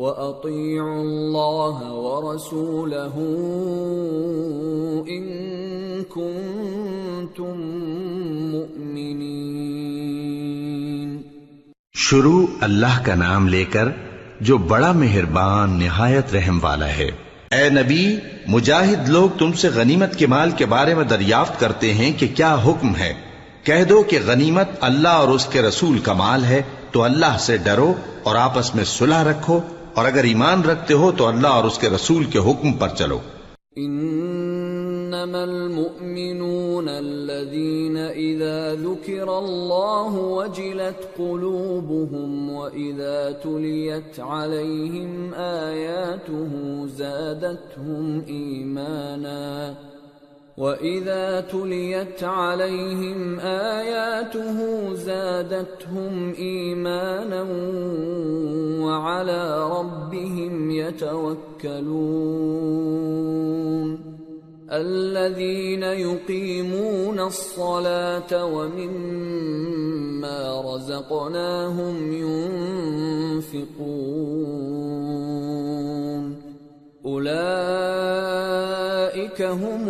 وأطيعوا الله ورسوله إن كنتم مؤمنين۔ شروع اللہ کا نام لے کر جو بڑا مہربان، نہایت رحم والا ہے۔ اے نبی، مجاہد لوگ تم سے غنیمت کے مال کے بارے میں دریافت کرتے ہیں کہ کیا حکم ہے۔ کہہ دو کہ غنیمت اللہ اور اس کے رسول کا مال ہے تو اللہ سے ڈرو اور آپس میں صلح رکھو۔ اور اگر ایمان رکھتے ہو تو اللہ اور اس کے رسول کے حکم پر چلو۔ انما المؤمنون الذين اذا ذكر الله وجلت قلوبهم واذا تليت عليهم اياته زادتهم ايمانا واذا تليت عليهم اياته زادتهم ايمانا وعلى ربهم يتوكلون. الذين يقيمون الصلاه ومما رزقناهم ينفقون. اولئك هم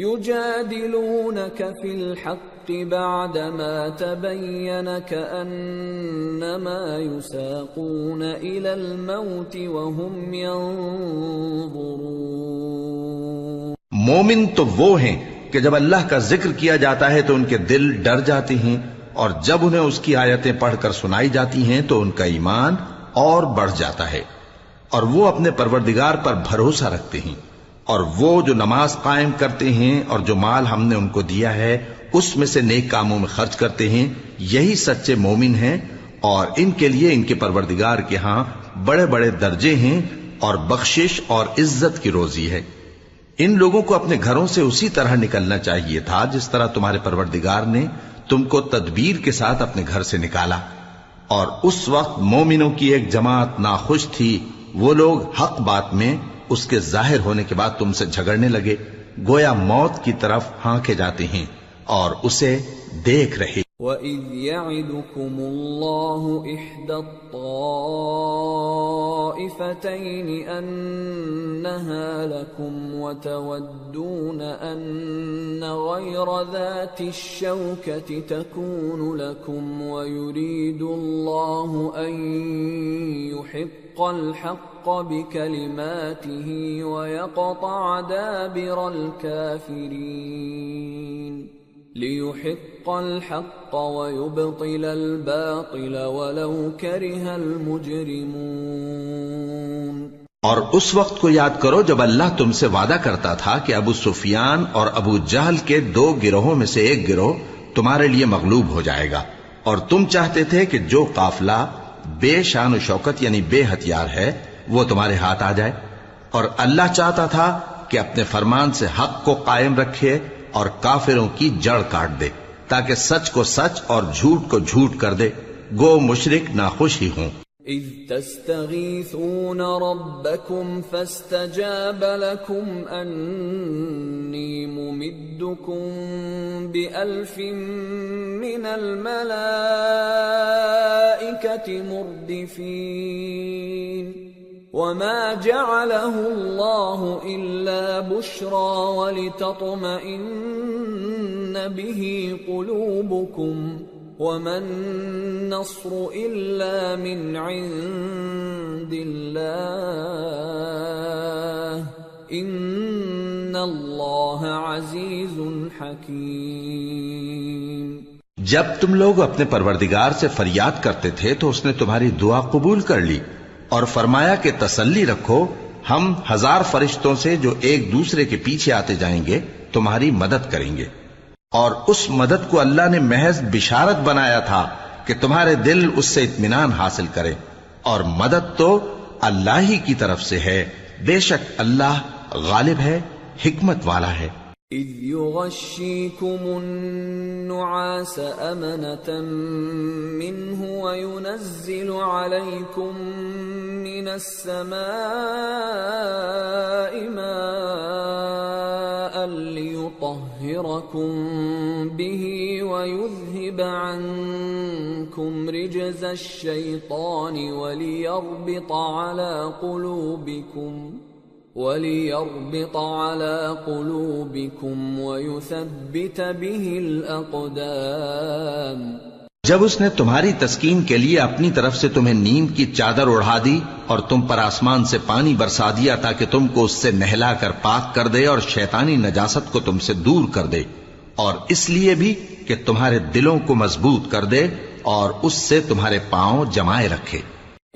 يجادلونك في الحق بعدما تبين كانما يساقون الى الموت وهم ينظرون. مومن تو وہ ہیں کہ جب اللہ کا ذکر کیا جاتا ہے تو ان کے دل ڈر جاتے ہیں اور جب انہیں اس کی آیتیں پڑھ کر سنائی جاتی ہیں تو ان کا ایمان اور بڑھ جاتا ہے اور وہ اپنے پروردگار پر بھروسہ رکھتے ہیں۔ اور وہ جو نماز قائم کرتے ہیں اور جو مال ہم نے ان کو دیا ہے، اس میں سے نیک کاموں میں خرچ کرتے ہیں، یہی سچے مومن ہیں۔ اور ان کے لیے ان کے پروردگار کے ہاں بڑے بڑے درجے ہیں اور بخشش اور عزت کی روزی ہے۔ ان لوگوں کو اپنے گھروں سے اسی طرح نکلنا چاہیے تھا جس طرح تمہارے پروردگار نے تم کو تدبیر کے ساتھ اپنے گھر سے نکالا۔ اور اس وقت مومنوں کی ایک جماعت ناخوش تھی، وہ لوگ حق بات میں اس کے ظاہر ہونے کے بعد تم سے جھگڑنے لگے، گویا موت کی طرف ہانکے جاتے ہیں اور اسے دیکھ رہے۔ وَإِذْ يَعِدُكُمُ اللَّهُ إِحْدَى الطَّائِفَتَيْنِ أَنَّهَا لَكُمْ وَتَوَدُّونَ أَنَّ غَيْرَ ذَاتِ الشَّوْكَةِ تَكُونُ لَكُمْ وَيُرِيدُ اللَّهُ أَن يُحِبَّ يُحِقَّ الْحَقَّ بِكَلِمَاتِهِ وَيَقْطَعَ دَابِرَ الْكَافِرِينَ لِيُحِقَّ الْحَقَّ وَيُبْطِلَ الْبَاطِلَ وَلَوْ كَرِهَ الْمُجْرِمُونَ اور اس وقت کو یاد کرو جب اللہ تم سے وعدہ کرتا تھا کہ ابو سفیان اور ابو جہل کے دو گروہوں میں سے ایک گروہ تمہارے لیے مغلوب ہو جائے گا اور تم چاہتے تھے کہ جو قافلہ بے شان و شوکت یعنی بے ہتھیار ہے، وہ تمہارے ہاتھ آ جائے۔ اور اللہ چاہتا تھا کہ اپنے فرمان سے حق کو قائم رکھے اور کافروں کی جڑ کاٹ دے، تاکہ سچ کو سچ اور جھوٹ کو جھوٹ کر دے۔ گو مشرک ناخوش ہی ہوں۔ إذ تستغيثون ربكم فاستجاب لكم أني ممدكم بألف من الملائكة مردفين وما جعله الله إلا بشرى ولتطمئن به قلوبكم وما النصر إلا من عند الله إن الله عزيز حكيم جب تم لوگ اپنے پروردگار سے فریاد کرتے تھے تو اس نے تمہاری دعا قبول کر لی اور فرمایا کہ تسلی رکھو، ہم ہزار فرشتوں سے جو ایک دوسرے کے پیچھے آتے جائیں گے، تمہاری مدد کریں گے۔ اور اس مدد کو اللہ نے محض بشارت بنایا تھا کہ تمہارے دل اس سے اطمینان حاصل کرے۔ اور مدد تو اللہ ہی کی طرف سے ہے۔ بے شک اللہ غالب ہے، حکمت والا ہے۔ إذ يغشيكم النعاس أمنة منه وينزل عليكم من السماء ماء ليطهركم به ويذهب عنكم رجز الشيطان وليربط على قلوبكم وَلِيَرْبِطَ عَلَى قُلُوبِكُمْ وَيُثَبِّتَ بِهِ الْأَقْدَامِ جب اس نے تمہاری تسکین کے لیے اپنی طرف سے تمہیں نیم کی چادر اڑا دی اور تم پر آسمان سے پانی برسا دیا تاکہ تم کو اس سے نہلا کر پاک کر دے اور شیطانی نجاست کو تم سے دور کر دے، اور اس لیے بھی کہ تمہارے دلوں کو مضبوط کر دے اور اس سے تمہارے پاؤں جمائے رکھے۔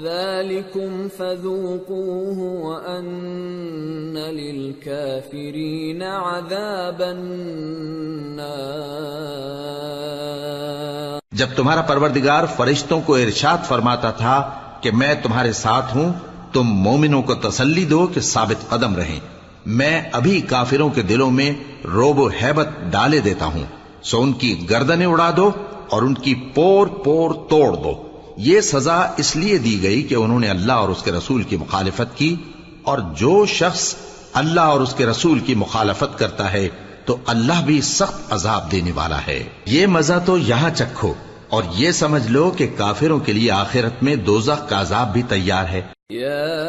ذلكم فذوقوه وأن للكافرين عذاب النار جب تمہارا پروردگار فرشتوں کو ارشاد فرماتا تھا کہ میں تمہارے ساتھ ہوں، تم مومنوں کو تسلی دو کہ ثابت قدم رہیں۔ میں ابھی کافروں کے دلوں میں روب و حیبت ڈالے دیتا ہوں۔ سو ان کی گردنیں اڑا دو اور ان کی پور پور توڑ دو۔ یہ سزا اس لیے دی گئی کہ انہوں نے اللہ اور اس کے رسول کی مخالفت کی اور جو شخص اللہ اور اس کے رسول کی مخالفت کرتا ہے تو اللہ بھی سخت عذاب دینے والا ہے۔ یہ مزہ تو یہاں چکھو اور یہ سمجھ لو کہ کافروں کے لیے آخرت میں دوزخ کا عذاب بھی تیار ہے۔ يا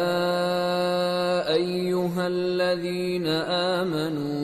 أيها الذين آمنوا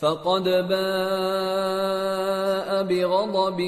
فقد باء بغضب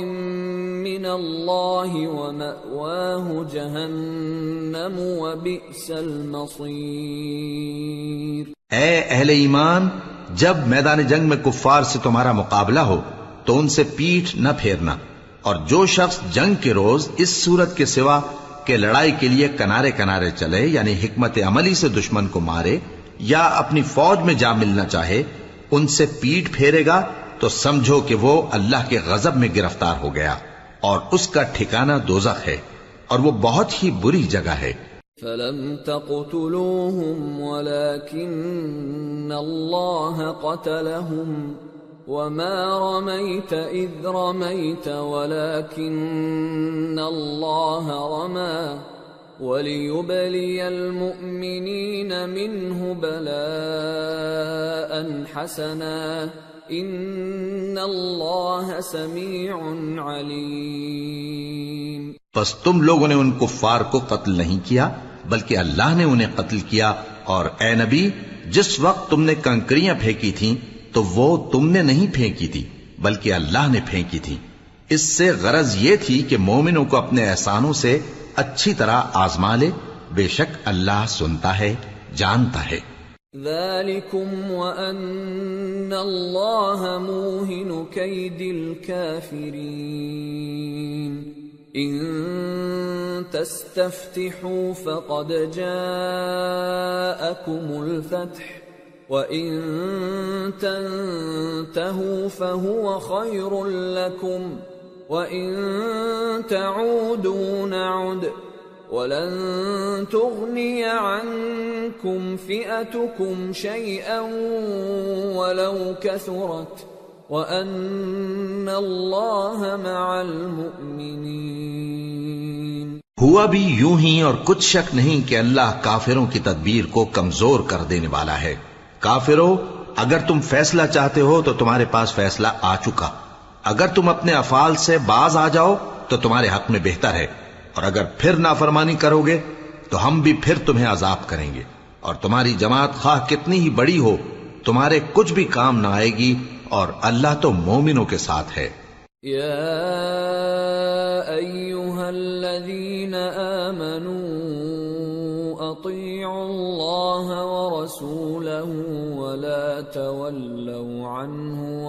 من الله ومأواه جهنم وبئس المصير۔ اے اہل ایمان، جب میدان جنگ میں کفار سے تمہارا مقابلہ ہو، تو ان سے پیٹھ نہ پھیرنا۔ اور جو شخص جنگ کے روز اس صورت کے سوا کہ لڑائی کے لیے کنارے کنارے چلے یعنی حکمت عملی سے دشمن کو مارے یا اپنی فوج میں جا ملنا چاہے ان سے پیٹ پھیرے گا تو سمجھو کہ وہ اللہ کے غضب میں گرفتار ہو گیا اور اس کا ٹھکانہ دوزخ ہے اور وہ بہت ہی بری جگہ ہے۔ فلم تقتلوهم ولكن الله قتلهم وما رميت إذ رميت ولكن الله رمى وليبلي المؤمنين منه بلاء حسنا. إن الله سميع عليم. پس تم لوگوں نے ان کفار کو قتل نہیں کیا، بلکہ اللہ نے انہیں قتل کیا. اور اے نبی، جس وقت تم نے کنکریاں پھینکی تھیں، تو وہ تم نے نہیں پھینکی تھی، بلکہ اللہ نے پھینکی تھی۔ اس سے غرض یہ تھی کہ مومنوں کو اپنے احسانوں سے اچھی طرح آزما لے، بے شک اللہ سنتا ہے، جانتا ہے۔ ذلكم وأن الله موهن كيد الكافرين إن تستفتحوا فقد جاءكم الفتح، وإن تنتهوا فهو خير لكم۔ وإن تعودوا نعد ولن تغني عنكم فئتكم شيئا ولو كثرت وأن الله مع المؤمنين ہوا بھی یوں ہی اور کچھ شک نہیں کہ اللہ کافروں کی تدبیر کو کمزور کر دینے والا ہے۔ کافروں اگر تم فیصلہ چاہتے ہو تو تمہارے پاس فیصلہ آ چکا۔ اگر تم اپنے افعال سے باز آ جاؤ، تو تمہارے حق میں بہتر ہے۔ اور اگر پھر نافرمانی کرو گے، تو ہم بھی پھر تمہیں عذاب کریں گے۔ اور تمہاری جماعت خواہ کتنی ہی بڑی ہو، تمہارے کچھ بھی کام نہ آئے گی، اور اللہ تو مومنوں کے ساتھ ہے۔ يا أيها الذين آمنوا أطيعوا الله ورسوله ولا تولوا عنه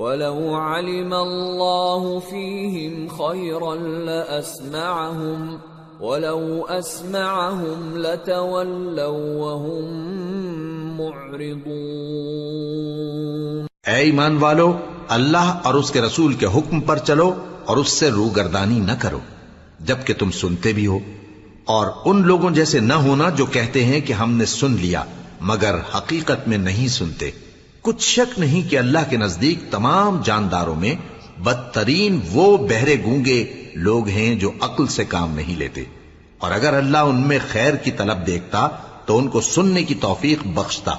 ولو علم الله فيهم خيرا لاسمعهم ولو اسمعهم لتولوا وهم معرضون. اے ایمان والو، اللہ اور اس کے رسول کے حکم پر چلو اور اس سے روگردانی نہ کرو، جبکہ تم سنتے بھی ہو، اور ان لوگوں جیسے نہ ہونا جو کہتے ہیں کہ ہم نے سن لیا، مگر حقیقت میں نہیں سنتے۔ کچھ شک نہیں کہ اللہ کے نزدیک تمام جانداروں میں بدترین وہ بہرے گونگے لوگ ہیں جو عقل سے کام نہیں لیتے۔ اور اگر اللہ ان میں خیر کی طلب دیکھتا، تو ان کو سننے کی توفیق بخشتا۔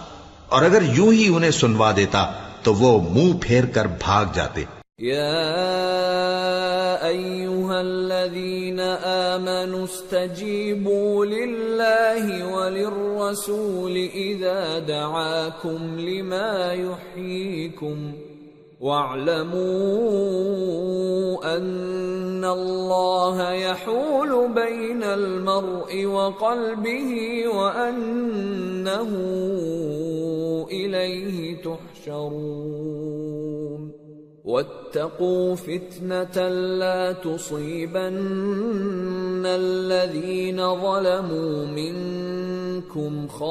اور اگر یوں ہی انہیں سنوا دیتا، تو وہ منہ پھیر کر بھاگ جاتے۔ يا ايها الذين امنوا استجيبوا لله وللرسول اذا دعاكم لما يحييكم واعلموا ان الله يحول بين المرء وقلبه وانه اليه تحشرون. واتقوا فتنة لا تصيبن الذين ظلموا منكم خاصة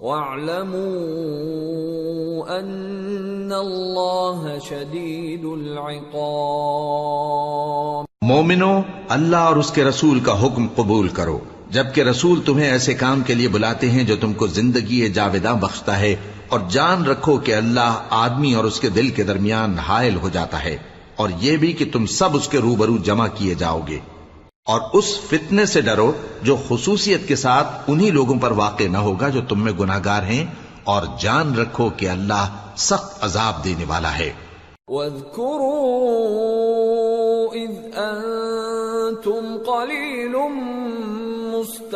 واعلموا أن الله شديد العقاب مومنو، اللہ اور اس کے رسول کا حکم قبول کرو۔ جبکہ رسول تمہیں ایسے کام کے لیے بلاتے ہیں جو تم کو زندگی جاویداں بخشتا ہے اور جان رکھو کہ اللہ آدمی اور اس کے دل کے درمیان حائل ہو جاتا ہے اور یہ بھی کہ تم سب اس کے روبرو جمع کیے جاؤ گے۔ اور اس فتنے سے ڈرو جو خصوصیت کے ساتھ انہی لوگوں پر واقع نہ ہوگا جو تم میں گناہگار ہیں اور جان رکھو کہ اللہ سخت عذاب دینے والا ہے۔ واذكروا إذ أنتم قليل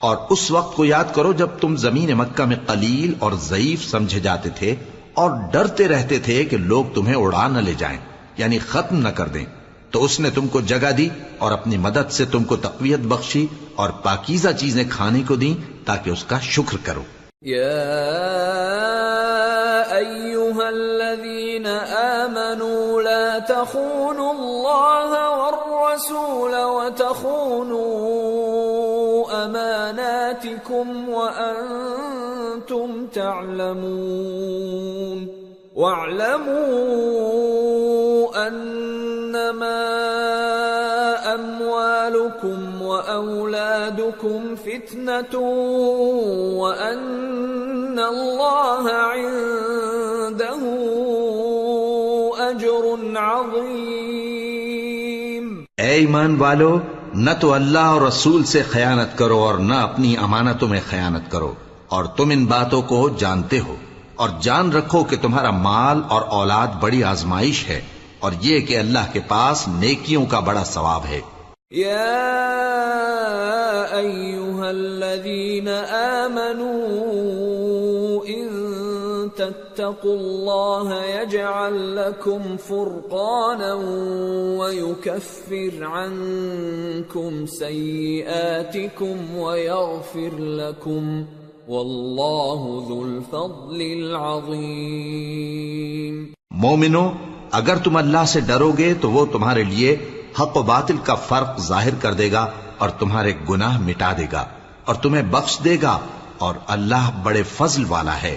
اور اس وقت کو یاد کرو جب تم زمین مکہ میں قلیل اور ضعیف سمجھے جاتے تھے اور ڈرتے رہتے تھے کہ لوگ تمہیں اڑا نہ لے جائیں یعنی ختم نہ کر دیں۔ تو اس نے تم کو جگہ دی اور اپنی مدد سے تم کو تقویت بخشی اور پاکیزہ چیزیں کھانے کو دیں تاکہ اس کا شکر کرو۔ يا أيها الذين آمنوا لا تخونوا الله والرسول وتخونوا اماناتكم وانتم تعلمون واعلموا انما اموالكم واولادكم فتنه وان الله عنده اجر عظيم اے ایمان والو نہ تو اللہ اور رسول سے خیانت کرو اور نہ اپنی امانتوں میں خیانت کرو اور تم ان باتوں کو جانتے ہو اور جان رکھو کہ تمہارا مال اور اولاد بڑی آزمائش ہے اور یہ کہ اللہ کے پاس نیکیوں کا بڑا ثواب ہے۔ يا ايها الذين تتقوا الله يجعل لكم فرقانا ويكفر عنكم سيئاتكم ويغفر لكم والله ذو الفضل العظيم مومنو، اگر تم اللہ سے ڈرو گے تو وہ تمہارے لیے حق و باطل کا فرق ظاہر کر دے گا اور تمہارے گناہ مٹا دے گا اور تمہیں بخش دے گا اور اللہ بڑے فضل والا ہے۔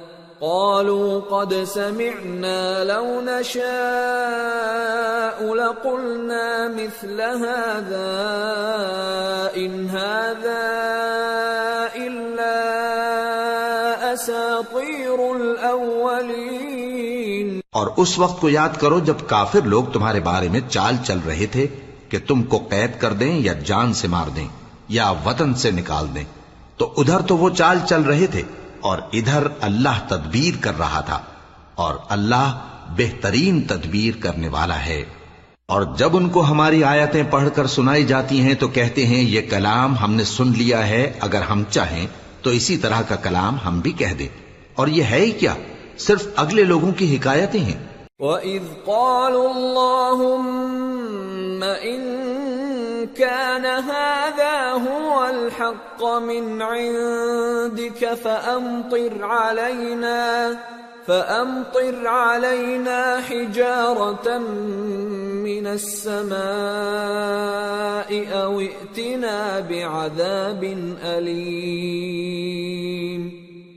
قالوا قد سمعنا لو نشاء لقلنا مثل هذا إن هذا إلا أساطير الأولين. اور اس وقت کو یاد کرو جب کافر لوگ تمہارے بارے میں چال چل رہے تھے کہ تم کو قید کر دیں یا جان سے مار دیں یا وطن سے نکال دیں۔ تو ادھر تو وہ چال چل رہے تھے۔ اور ادھر اللہ تدبیر کر رہا تھا اور اللہ بہترین تدبیر کرنے والا ہے۔ اور جب ان کو ہماری آیتیں پڑھ کر سنائی جاتی ہیں تو کہتے ہیں، یہ کلام ہم نے سن لیا ہے، اگر ہم چاہیں تو اسی طرح کا کلام ہم بھی کہہ دیں۔ اور یہ ہے ہی کیا؟ صرف اگلے لوگوں کی حکایتیں ہیں۔ وَإِذْ قَالُوا اللَّهُمَّ إِن كَانَ هَذَا هُوَ الْحَقَّ مِنْ عِندِكَ فَأَمْطِرْ عَلَيْنَا فَأَمْطِرْ عَلَيْنَا حِجَارَةً مِّنَ السَّمَاءِ أَوْ ائْتِنَا بِعَذَابٍ أَلِيمٍ.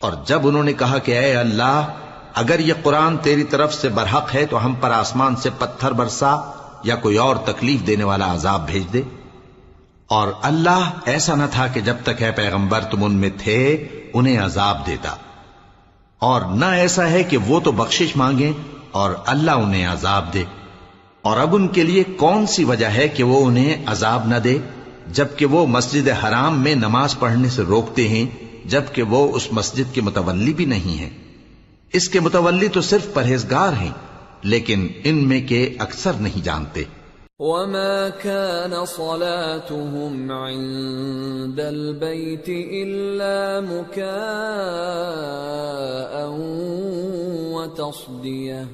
اور جب انہوں نے کہا کہ اے اللہ، اگر یہ قرآن تیری طرف سے برحق ہے تو ہم پر آسمان سے پتھر برسا یا کوئی اور تکلیف دینے والا عذاب بھیج دے۔ اور اللہ ایسا نہ تھا کہ جب تک ہے پیغمبر تم ان میں تھے، انہیں عذاب دیتا۔ اور نہ ایسا ہے کہ وہ تو بخشش مانگیں اور اللہ انہیں عذاب دے۔ اور اب ان کے لیے کون سی وجہ ہے کہ وہ انہیں عذاب نہ دے؟ جبکہ وہ مسجد حرام میں نماز پڑھنے سے روکتے ہیں۔ جبکہ وہ اس مسجد کے متولی بھی نہیں ہیں۔ اس کے متولی تو صرف پرہیزگار ہیں، لیکن ان میں کے اکثر نہیں جانتے۔ وما كان صلاتهم عند البيت إلا مكاء وتصديه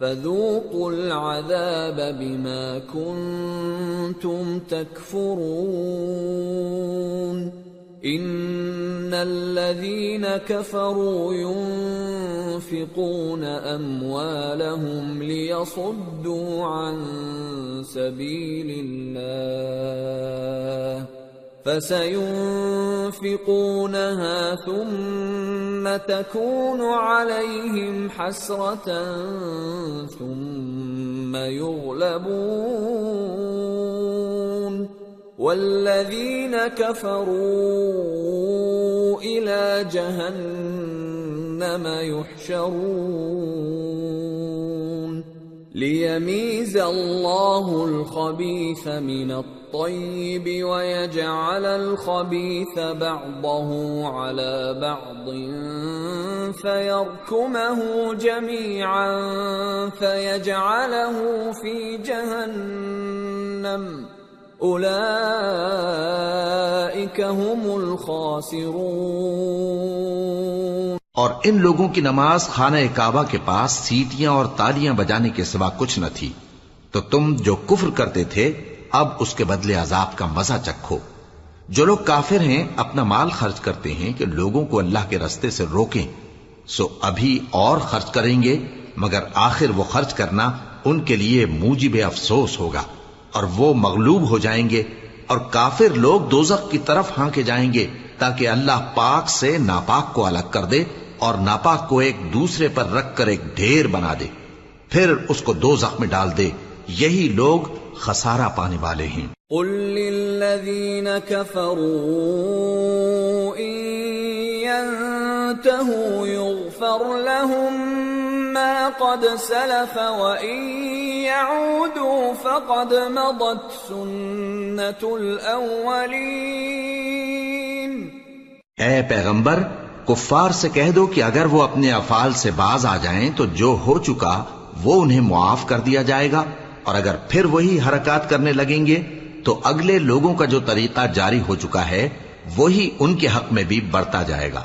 فذوقوا العذاب بما كنتم تكفرون ان الذين كفروا ينفقون اموالهم ليصدوا عن سبيل الله فسينفقونها ثم تكون عليهم حسرة ثم يغلبون والذين كفروا إلى جهنم يحشرون ليميز الله الخبيث من الطيب ويجعل الخبيث بعضه على بعض فيركمه جميعا فيجعله في جهنم اولئك هم الخاسرون۔ اور ان لوگوں کی نماز خانہ کعبہ کے پاس سیٹیاں اور تالیاں بجانے کے سوا کچھ نہ تھی۔ تو تم جو کفر کرتے تھے، اب اس کے بدلے عذاب کا مزہ چکھو۔ جو لوگ کافر ہیں، اپنا مال خرچ کرتے ہیں کہ لوگوں کو اللہ کے رستے سے روکیں۔ سو ابھی اور خرچ کریں گے، مگر آخر وہ خرچ کرنا ان کے لیے موجب افسوس ہوگا۔ اور وہ مغلوب ہو جائیں گے اور کافر لوگ دوزخ کی طرف ہانکے جائیں گے تاکہ اللہ پاک سے ناپاک کو الگ کر دے اور ناپاک کو ایک دوسرے پر رکھ کر ایک ڈھیر بنا دے۔ پھر اس کو دو میں ڈال دے۔ یہی لوگ خسارہ پانے والے ہیں۔ قل للذين كفروا إن ينتهوا يغفر لهم قد سلف وإن يعودوا فقد مضت سنة الأولين. اے پیغمبر، کفار سے کہہ دو کہ اگر وہ اپنے افعال سے باز آ جائیں تو جو ہو چکا، وہ انہیں معاف کر دیا جائے گا۔ اور اگر پھر وہی حرکات کرنے لگیں گے، تو اگلے لوگوں کا جو طریقہ جاری ہو چکا ہے، وہی ان کے حق میں بھی بڑھتا جائے گا۔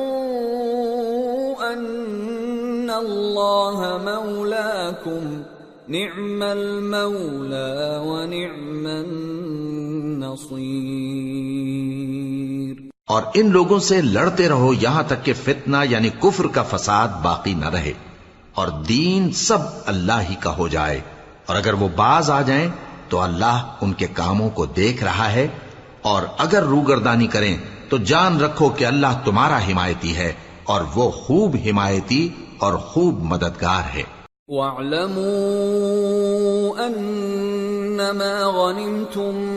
الله مولاكم. نعم المولى ونعم النصير. اور ان لوگوں سے لڑتے رہو یہاں تک کہ فتنہ یعنی کفر کا فساد باقی نہ رہے اور دین سب اللہ ہی کا ہو جائے اور اگر وہ باز آ جائیں تو اللہ ان کے کاموں کو دیکھ رہا ہے اور اگر روگردانی کریں تو جان رکھو کہ اللہ تمہارا حمایتی ہے اور وہ خوب حمایتی اور خوب مددگار ہے۔ واعلموا انما غنمتم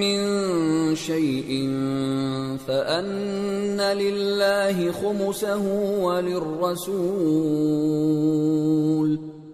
من شيء فان لله خمسه وللرسول۔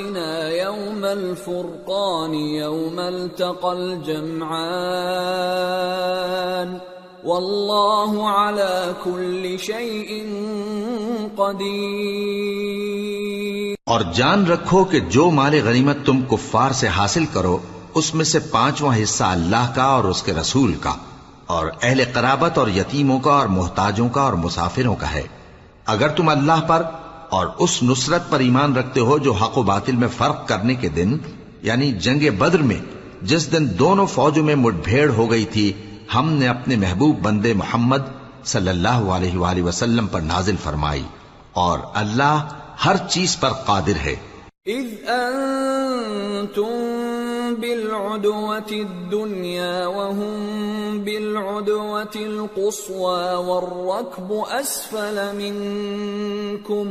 عبدنا يوم الفرقان يوم التقى الجمعان والله على كل شيء قدير اور جان رکھو کہ جو مال غنیمت تم کفار سے حاصل کرو، اس میں سے پانچواں حصہ اللہ کا اور اس کے رسول کا، اور اہل قرابت اور یتیموں کا اور محتاجوں کا اور مسافروں کا ہے۔ اگر تم اللہ پر اور اس نصرت پر ایمان رکھتے ہو جو حق و باطل میں فرق کرنے کے دن یعنی جنگ بدر میں، جس دن دونوں فوجوں میں مٹ بھیڑ ہو گئی تھی، ہم نے اپنے محبوب بندے محمد صلی اللہ علیہ وآلہ وسلم پر نازل فرمائی۔ اور اللہ ہر چیز پر قادر ہے۔ إذ أنتم بالعدوة الدنيا وهم بالعدوة القصوى والركب أسفل منكم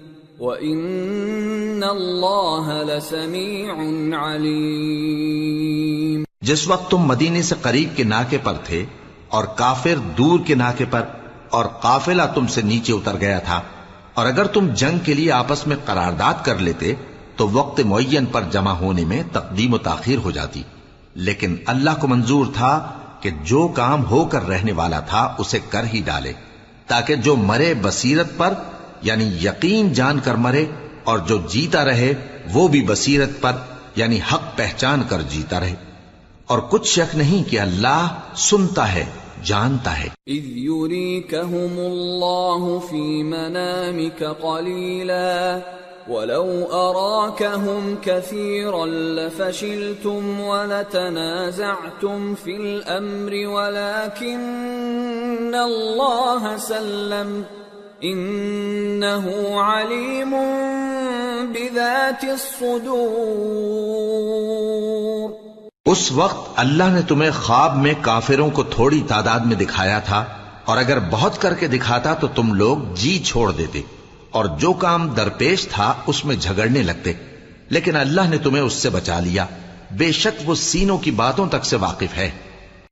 وإن الله لسميع عليم جس وقت تم مدینے سے قریب کے ناکے پر تھے اور کافر دور کے ناکے پر اور قافلہ تم سے نیچے اتر گیا تھا، اور اگر تم جنگ کے لیے آپس میں قرارداد کر لیتے تو وقت معین پر جمع ہونے میں تقدیم و تاخیر ہو جاتی۔ لیکن اللہ کو منظور تھا کہ جو کام ہو کر رہنے والا تھا اسے کر ہی ڈالے، تاکہ جو مرے بصیرت پر یعنی یقین جان کر مرے اور جو جیتا رہے وہ بھی بصیرت پر یعنی حق پہچان کر جیتا رہے۔ اور کچھ شک نہیں کہ اللہ سنتا ہے، جانتا ہے۔ إذ يريكهم الله في منامك قليلا ولو أراكهم كثيرا لفشلتم ولتنازعتم في الأمر ولكن الله سلم۔ إنه عليم بذات الصدور. اس وقت اللہ نے تمہیں خواب میں کافروں کو تھوڑی تعداد میں دکھایا تھا، اور اگر بہت کر کے دکھاتا تو تم لوگ جی چھوڑ دیتے، اور جو کام درپیش تھا اس میں جھگڑنے لگتے۔ لیکن اللہ نے تمہیں اس سے بچا لیا۔ بے شک وہ سینوں کی باتوں تک سے واقف ہے۔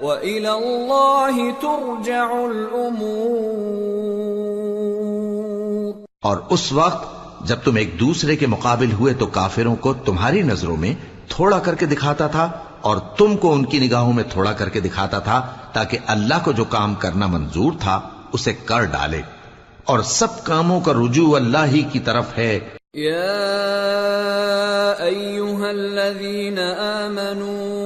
وَإِلَى اللَّهِ تُرْجَعُ الْأُمُورُ۔ اور اس وقت جب تم ایک دوسرے کے مقابل ہوئے تو کافروں کو تمہاری نظروں میں تھوڑا کر کے دکھاتا تھا اور تم کو ان کی نگاہوں میں تھوڑا کر کے دکھاتا تھا تاکہ اللہ کو جو کام کرنا منظور تھا اسے کر ڈالے۔ اور سب کاموں کا رجوع اللہ ہی کی طرف ہے۔ يا أيها الذين آمنوا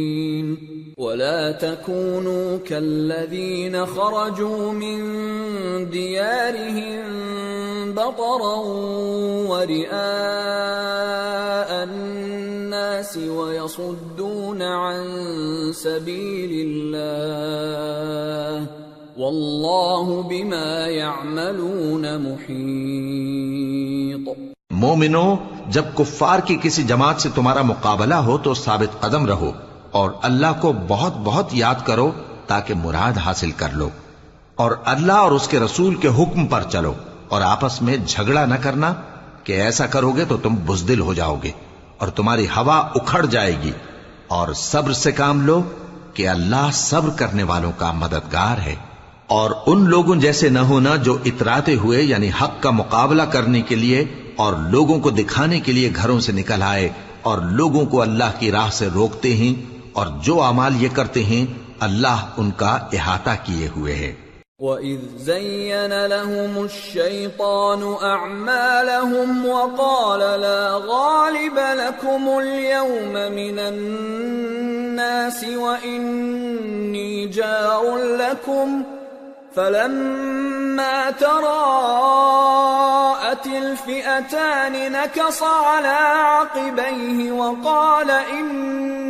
ولا تكونوا كالذين خرجوا من ديارهم بطرا ورئاء الناس ويصدون عن سبيل الله والله بما يعملون محيط مومنو، جب کفار کی کسی جماعت سے تمہارا مقابلہ ہو تو ثابت قدم رہو۔ اور اللہ کو بہت بہت یاد کرو تاکہ مراد حاصل کر لو اور اللہ اور اس کے رسول کے حکم پر چلو اور آپس میں جھگڑا نہ کرنا کہ ایسا کرو گے تو تم بزدل ہو جاؤ گے اور تمہاری ہوا اکھڑ جائے گی اور صبر سے کام لو کہ اللہ صبر کرنے والوں کا مددگار ہے اور ان لوگوں جیسے نہ ہونا جو اتراتے ہوئے یعنی حق کا مقابلہ کرنے کے لیے اور لوگوں کو دکھانے کے لیے گھروں سے نکل آئے اور لوگوں کو اللہ کی راہ سے روکتے ہیں اور جو اعمال یہ کرتے ہیں، اللہ ان کا احاطہ کیے ہوئے ہے۔ وَإِذْ زَيَّنَ لَهُمُ الشَّيْطَانُ أَعْمَالَهُمْ وَقَالَ لَا غَالِبَ لَكُمُ الْيَوْمَ مِنَ النَّاسِ وَإِنِّي جَارٌ لَكُمْ فَلَمَّا تَرَاءَتِ الْفِئَتَانِ نَكَصَ عَلَى عَقِبَيْهِ وَقَالَ إِنِّي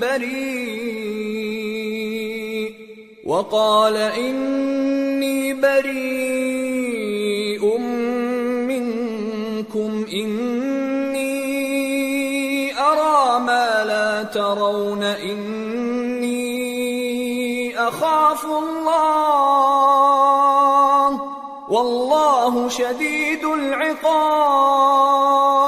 بری وقال انی بری ام انی ارا ما لا ترون انی اخاف اللہ واللہ شدید العقاب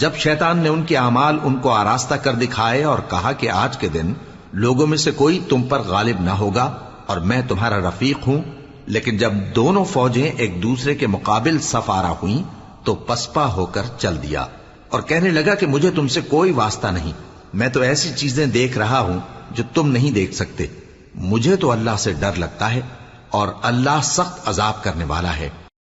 جب شیطان نے ان کے اعمال ان کو آراستہ کر دکھائے اور کہا کہ آج کے دن لوگوں میں سے کوئی تم پر غالب نہ ہوگا اور میں تمہارا رفیق ہوں، لیکن جب دونوں فوجیں ایک دوسرے کے مقابل سفارا ہوئیں تو پسپا ہو کر چل دیا اور کہنے لگا کہ مجھے تم سے کوئی واسطہ نہیں۔ میں تو ایسی چیزیں دیکھ رہا ہوں جو تم نہیں دیکھ سکتے۔ مجھے تو اللہ سے ڈر لگتا ہے اور اللہ سخت عذاب کرنے والا ہے۔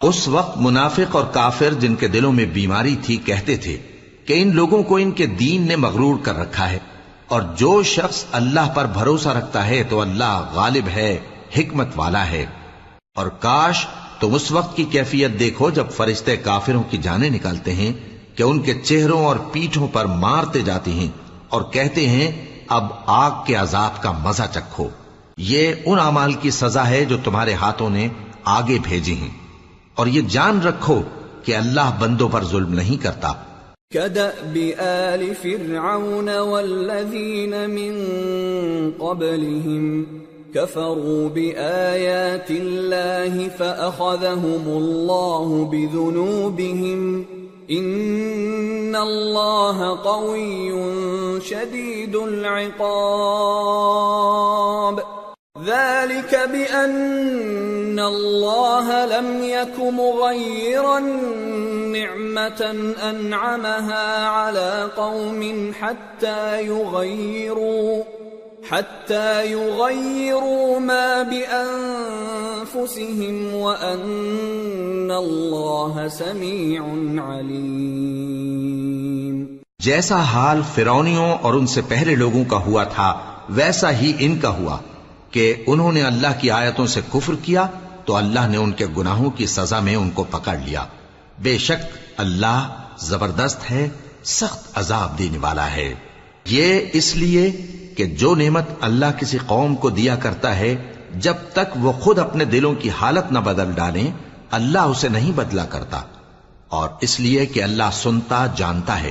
اس وقت منافق اور کافر جن کے دلوں میں بیماری تھی کہتے تھے کہ ان لوگوں کو ان کے دین نے مغرور کر رکھا ہے، اور جو شخص اللہ پر بھروسہ رکھتا ہے تو اللہ غالب ہے، حکمت والا ہے۔ اور کاش تم اس وقت کی کیفیت دیکھو جب فرشتے کافروں کی جانیں نکالتے ہیں کہ ان کے چہروں اور پیٹھوں پر مارتے جاتے ہیں اور کہتے ہیں، اب آگ کے عذاب کا مزہ چکھو۔ یہ ان اعمال کی سزا ہے جو تمہارے ہاتھوں نے آگے بھیجی ہیں۔ اور یہ جان رکھو کہ اللہ بندوں پر ظلم نہیں کرتا۔ كدأب آل فرعون والذين من قبلهم كفروا بآيات الله فأخذهم الله بذنوبهم إن الله قوي شديد العقاب۔ ذلك بأن الله لم يك مغيرا نعمة أنعمها على قوم حتى يغيروا حتى يغيروا ما بأنفسهم وأن الله سميع عليم۔ جیسا حال فرونیوں اور ان سے پہلے لوگوں کا ہوا تھا، ویسا ہی ان کا ہوا۔ کہ انہوں نے اللہ کی آیتوں سے کفر کیا تو اللہ نے ان کے گناہوں کی سزا میں ان کو پکڑ لیا۔ بے شک اللہ زبردست ہے، سخت عذاب دینے والا ہے۔ یہ اس لیے کہ جو نعمت اللہ کسی قوم کو دیا کرتا ہے، جب تک وہ خود اپنے دلوں کی حالت نہ بدل ڈالیں، اللہ اسے نہیں بدلا کرتا۔ اور اس لیے کہ اللہ سنتا، جانتا ہے۔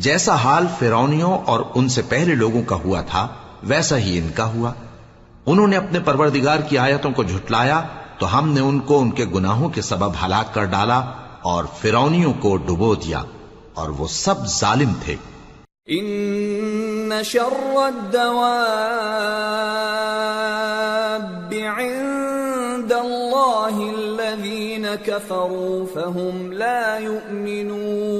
جیسا حال فرونیوں اور ان سے پہلے لوگوں کا ہوا تھا، ویسا ہی ان کا ہوا۔ انہوں نے اپنے پروردگار کی آیتوں کو جھٹلایا، تو ہم نے ان کو ان کے گناہوں کے سبب ہلاک کر ڈالا اور فرونیوں کو ڈبو دیا، اور وہ سب ظالم تھے۔ ان شر الدواب عند الله الذين كفروا فهم لا يؤمنون۔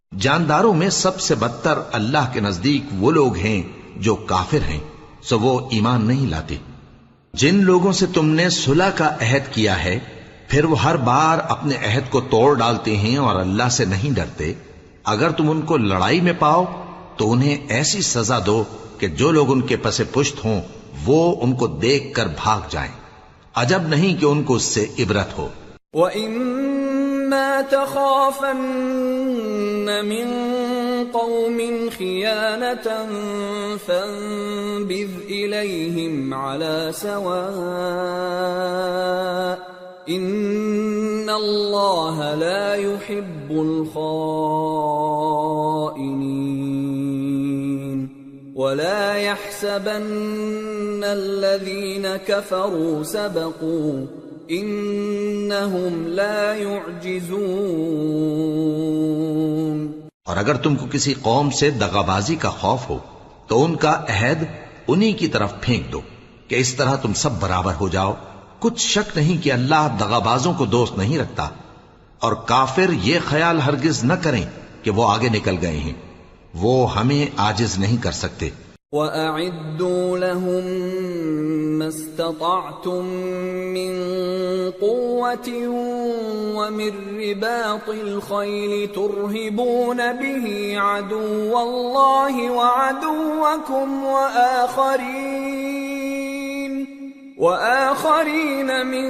جانداروں میں سب سے بدتر اللہ کے نزدیک وہ لوگ ہیں جو کافر ہیں، سو وہ ایمان نہیں لاتے۔ جن لوگوں سے تم نے صلح کا عہد کیا ہے، پھر وہ ہر بار اپنے عہد کو توڑ ڈالتے ہیں اور اللہ سے نہیں ڈرتے۔ اگر تم ان کو لڑائی میں پاؤ، تو انہیں ایسی سزا دو کہ جو لوگ ان کے پس پشت ہوں، وہ ان کو دیکھ کر بھاگ جائیں۔ عجب نہیں کہ ان کو اس سے عبرت ہو۔ وَإِمَّا تَخَافَنَّ مِن قَوْمٍ خِيَانَةً فَانبِذْ إِلَيْهِمْ عَلَى سَوَاءٍ إِنَّ اللَّهَ لَا يُحِبُّ الْخَائِنِينَ وَلَا يَحْسَبَنَّ الَّذِينَ كَفَرُوا سَبَقُوا انہم لا يعجزون۔ اور اگر تم کو کسی قوم سے دغابازی کا خوف ہو، تو ان کا عہد انہی کی طرف پھینک دو کہ اس طرح تم سب برابر ہو جاؤ۔ کچھ شک نہیں کہ اللہ دغابازوں کو دوست نہیں رکھتا۔ اور کافر یہ خیال ہرگز نہ کریں کہ وہ آگے نکل گئے ہیں۔ وہ ہمیں آجز نہیں کر سکتے۔ وَأَعِدُّوا لَهُم مَّا اسْتَطَعْتُم مِّن قُوَّةٍ وَمِن رِّبَاطِ الْخَيْلِ تُرْهِبُونَ بِهِ عَدُوَّ اللَّهِ وَعَدُوَّكُمْ وَآخَرِينَ وَآخَرِينَ مِن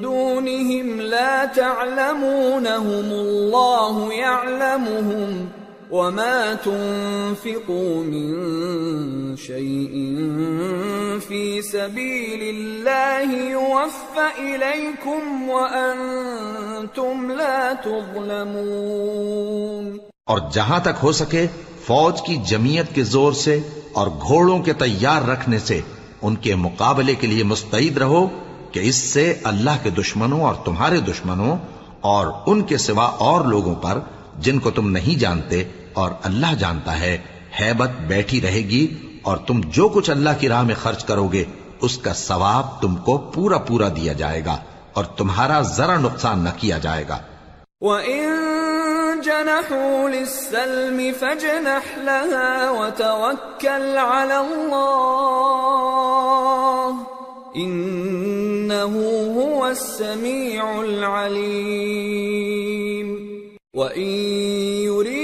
دُونِهِمْ لَا تَعْلَمُونَهُمُ اللَّهُ يَعْلَمُهُمْ وما تنفقوا من شيء في سبيل الله يوفى إليكم وأنتم لا تظلمون اور جہاں تک ہو سکے، فوج کی جمعیت کے زور سے اور گھوڑوں کے تیار رکھنے سے ان کے مقابلے کے لیے مستعد رہو کہ اس سے اللہ کے دشمنوں اور تمہارے دشمنوں اور ان کے سوا اور لوگوں پر جن کو تم نہیں جانتے اور اللہ جانتا ہے ہیبت بیٹھی رہے گی اور تم جو کچھ اللہ کی راہ میں خرچ کرو گے، اس کا ثواب تم کو پورا پورا دیا جائے گا اور تمہارا ذرا نقصان نہ کیا جائے گا۔ وَإِن جَنَحُوا لِلسَّلْمِ فَجْنَحْ لَهَا وَتَوَكَّلْ عَلَى اللَّهِ إِنَّهُ هُوَ السَّمِيعُ الْعَلِيمُ وَإِن يُرِيدُوا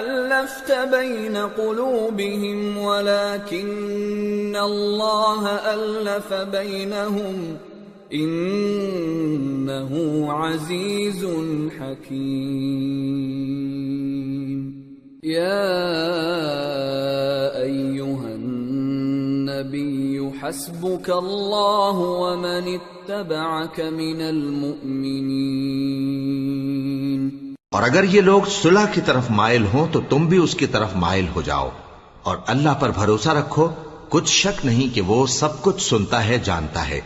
ألفت بين قلوبهم ولكن الله ألف بينهم إنه عزيز حكيم. يا أيها النبي حسبك الله ومن اتبعك من المؤمنين. اور اگر یہ لوگ صلح کی طرف مائل ہوں تو تم بھی اس کی طرف مائل ہو جاؤ اور اللہ پر بھروسہ رکھو، کچھ شک نہیں کہ وہ سب کچھ سنتا ہے، جانتا ہے۔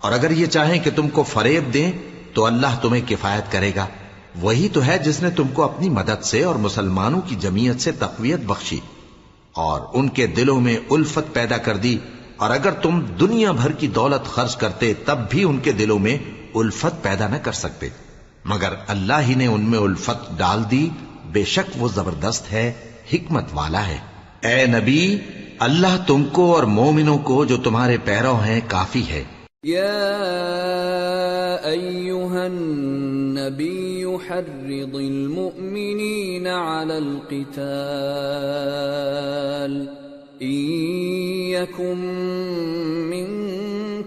اور اگر یہ چاہیں کہ تم کو فریب دیں تو اللہ تمہیں کفایت کرے گا۔ وہی تو ہے جس نے تم کو اپنی مدد سے اور مسلمانوں کی جمعیت سے تقویت بخشی۔ اور ان کے دلوں میں الفت پیدا کر دی۔ اور اگر تم دنیا بھر کی دولت خرچ کرتے تب بھی ان کے دلوں میں الفت پیدا نہ کر سکتے۔ مگر اللہ ہی نے ان میں الفت ڈال دی، بے شک وہ زبردست ہے، حکمت والا ہے۔ اے نبی، اللہ تم کو اور مومنوں کو جو تمہارے پیرو ہیں کافی ہے۔ يا أيها النبي حرض المؤمنين على القتال إن يكن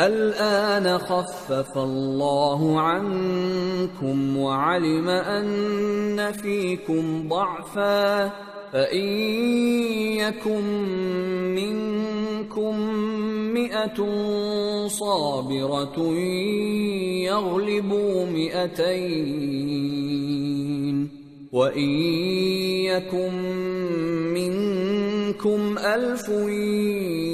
الآن خفف الله عنكم وعلم أن فيكم ضعفا فإن يكن منكم مئة صابرة يغلبوا مئتين وَإِن يَكُن مِّنكُمْ أَلْفٌ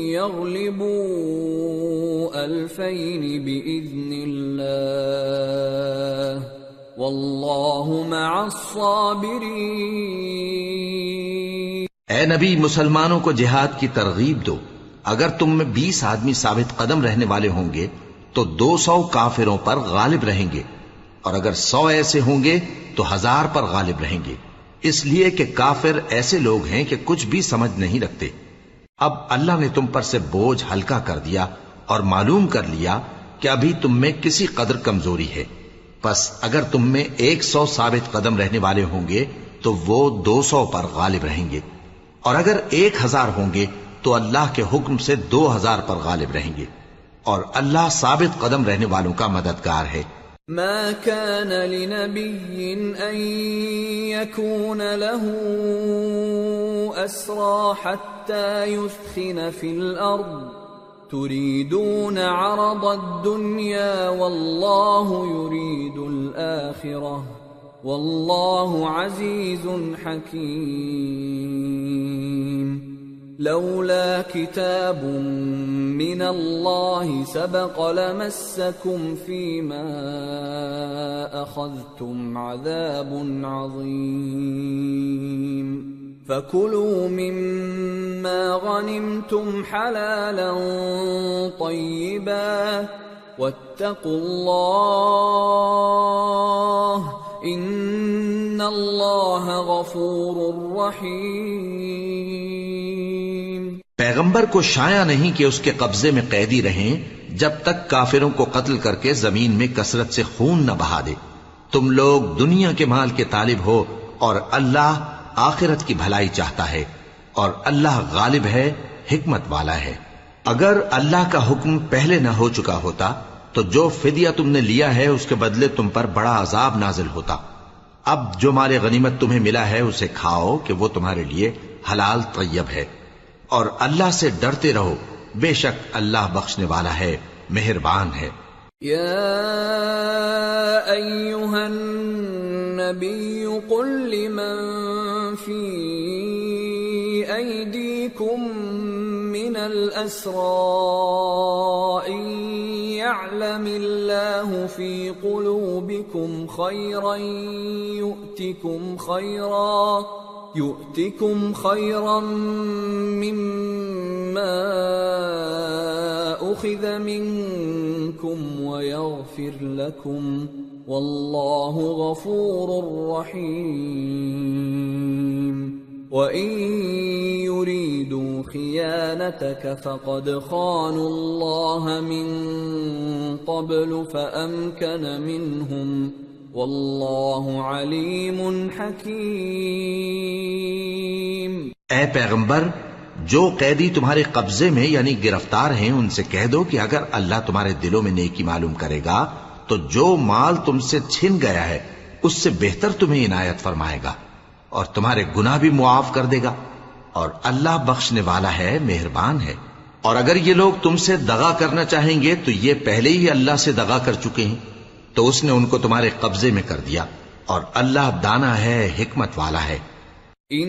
يَغْلِبُوا أَلْفَيْنِ بِإِذْنِ اللَّهِ وَاللَّهُ مَعَ الصَّابِرِينَ اے نبی، مسلمانوں کو جہاد کی ترغیب دو۔ اگر تم میں بیس آدمی ثابت قدم رہنے والے ہوں گے، تو دو سو کافروں پر غالب رہیں گے۔ اور اگر سو ایسے ہوں گے تو ہزار پر غالب رہیں گے۔ اس لیے کہ کافر ایسے لوگ ہیں کہ کچھ بھی سمجھ نہیں رکھتے۔ اب اللہ نے تم پر سے بوجھ ہلکا کر دیا اور معلوم کر لیا کہ ابھی تم میں کسی قدر کمزوری ہے۔ بس اگر تم میں ایک سو ثابت قدم رہنے والے ہوں گے تو وہ دو سو پر غالب رہیں گے۔ اور اگر ایک ہزار ہوں گے تو اللہ کے حکم سے دو ہزار پر غالب رہیں گے۔ اور اللہ ثابت قدم رہنے والوں کا مددگار ہے۔ ما كان لنبي ان يكون له اسرى حتى يثخن في الارض تريدون عرض الدنيا والله يريد الاخره والله عزيز حكيم لولا كتاب من الله سبق لمسكم فيما اخذتم عذاب عظيم. فكلوا مما غنمتم حلالا طيبا. واتقوا الله ان الله غفور رحيم پیغمبر کو شایا نہیں کہ اس کے قبضے میں قیدی رہیں جب تک کافروں کو قتل کر کے زمین میں کثرت سے خون نہ بہا دے۔ تم لوگ دنیا کے مال کے طالب ہو اور اللہ آخرت کی بھلائی چاہتا ہے اور اللہ غالب ہے، حکمت والا ہے۔ اگر اللہ کا حکم پہلے نہ ہو چکا ہوتا، تو جو فدیہ تم نے لیا ہے، اس کے بدلے تم پر بڑا عذاب نازل ہوتا۔ اب جو مال غنیمت تمہیں ملا ہے، اسے کھاؤ کہ وہ تمہارے لیے حلال طیب ہے۔ اور اللہ سے ڈرتے رہو، بے شک اللہ بخشنے والا ہے، مہربان ہے۔ يا أيها النبي قل لمن في أيديكم من إن يعلم الله في قلوبكم خيرا يؤتكم خيرا يؤتكم خيرا مما أخذ منكم ويغفر لكم والله غفور رحيم وإن يريدوا خيانتك فقد خانوا الله من قبل فأمكن منهم ۖ واللہ علیم حکیم اے پیغمبر، جو قیدی تمہارے قبضے میں یعنی گرفتار ہیں، ان سے کہہ دو کہ اگر اللہ تمہارے دلوں میں نیکی معلوم کرے گا، تو جو مال تم سے چھن گیا ہے، اس سے بہتر تمہیں عنایت فرمائے گا۔ اور تمہارے گناہ بھی معاف کر دے گا اور اللہ بخشنے والا ہے، مہربان ہے۔ اور اگر یہ لوگ تم سے دغا کرنا چاہیں گے تو یہ پہلے ہی اللہ سے دغا کر چکے ہیں۔ تو اس نے ان کو تمہارے قبضے میں کر دیا اور اللہ دانا ہے، حکمت والا ہے۔ ان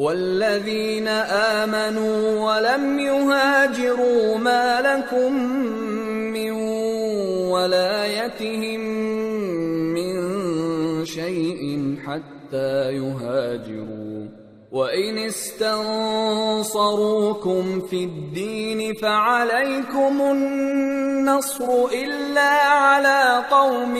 والذين آمنوا ولم يهاجروا ما لكم من ولايتهم من شيء حتى يهاجروا وَإِنِ اسْتَنصَرُوكُمْ فِي الدِّينِ فَعَلَيْكُمُ النَّصْرُ إِلَّا عَلَى قَوْمٍ